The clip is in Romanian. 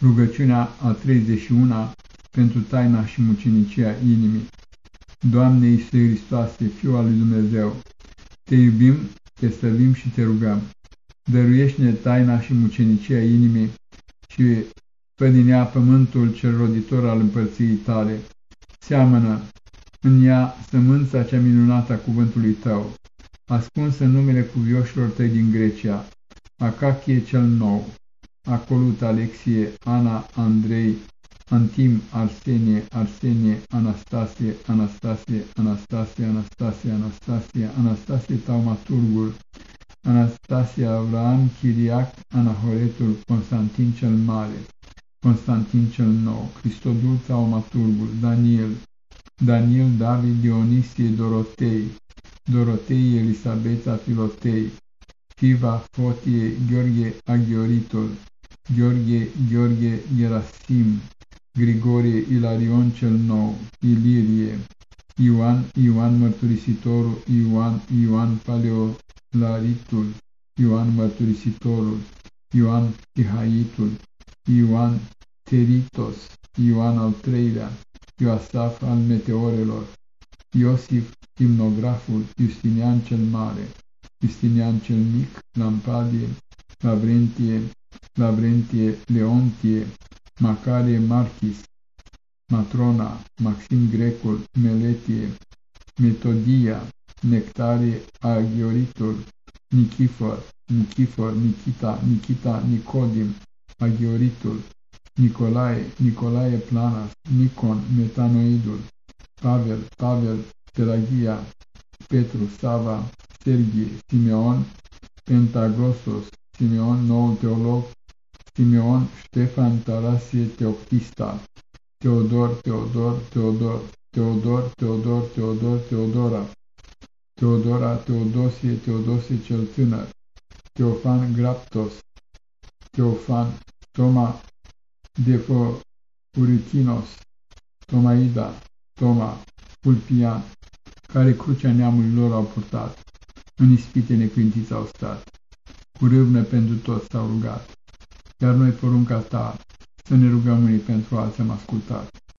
Rugăciunea a 31 pentru taina și mucenicia inimii. Doamne Iisuse Hristoase, Fiul al lui Dumnezeu, Te iubim, Te stăvim și Te rugăm. Dăruiește-ne taina și mucenicia inimii și fă din ea pământul cel roditor al împărției Tale. Seamănă în ea sămânța cea minunată a cuvântului Tău, ascunsă în numele cuvioșilor Tăi din Grecia, Acachie cel nou, Acolut, Alexie, Ana, Andrei, Antim, Arsenie, Arsenie, Anastasie, Anastasie, Anastasie, Anastasie, Anastasie, Anastasie Taumaturgul, Anastasie Avram, Chiriac, Anahoretul, Constantin cel Mare, Constantin cel Nou, Cristodul Taumaturgul, Daniel, Daniel, David, Dionisie, Dorotei, Dorotei, Elisabeta, Filotei, Fiva, Fotie, Gheorghe, Aghioritul, Gheorghe, Gheorghe, Gerasim, Grigorie, Ilarion cel Nou, Ilirie, Ioan, Ioan Mărturisitorul, Ioan, Ioan Paleolaritul, Ioan Mărturisitorul, Ioan Ihaitul, Ioan Teritos, Ioan al treilea, Ioasaf al meteorelor, Iosif Timnograful, Justinian cel Mare, Justinian cel Mic, Lampadie, Lavrentie, Lavrentie, Leontie, Macarie Marchis, Matrona, Maxim Grecul, Meletie, Metodia, Nectarie Agioritul, Nichifor, Nichifor, Nikita, Nikita, Nicodim, Agioritul, Nicolae, Nicolae Planas, Nikon, Metanoidul, Pavel, Pavel, Pelagia, Petru, Sava, Sergie, Simeon, Pentaglosos, Simeon, nou teolog, Simeon, Ștefan, Tarasie, Teoctista, Teodor, Teodor, Teodor, Teodor, Teodor, Teodor, Teodora, Teodora, Teodosie, Teodosie cel tânăr, Teofan Graptos, Teofan, Toma, Defo, Urichinos, Tomaida, Toma, Pulpian, care crucea neamului lor au purtat, în ispite neclintiți au stat, cu râvnă pentru toți s-au rugat iar noi porunca ta să ne rugăm unii pentru alții am ascultat.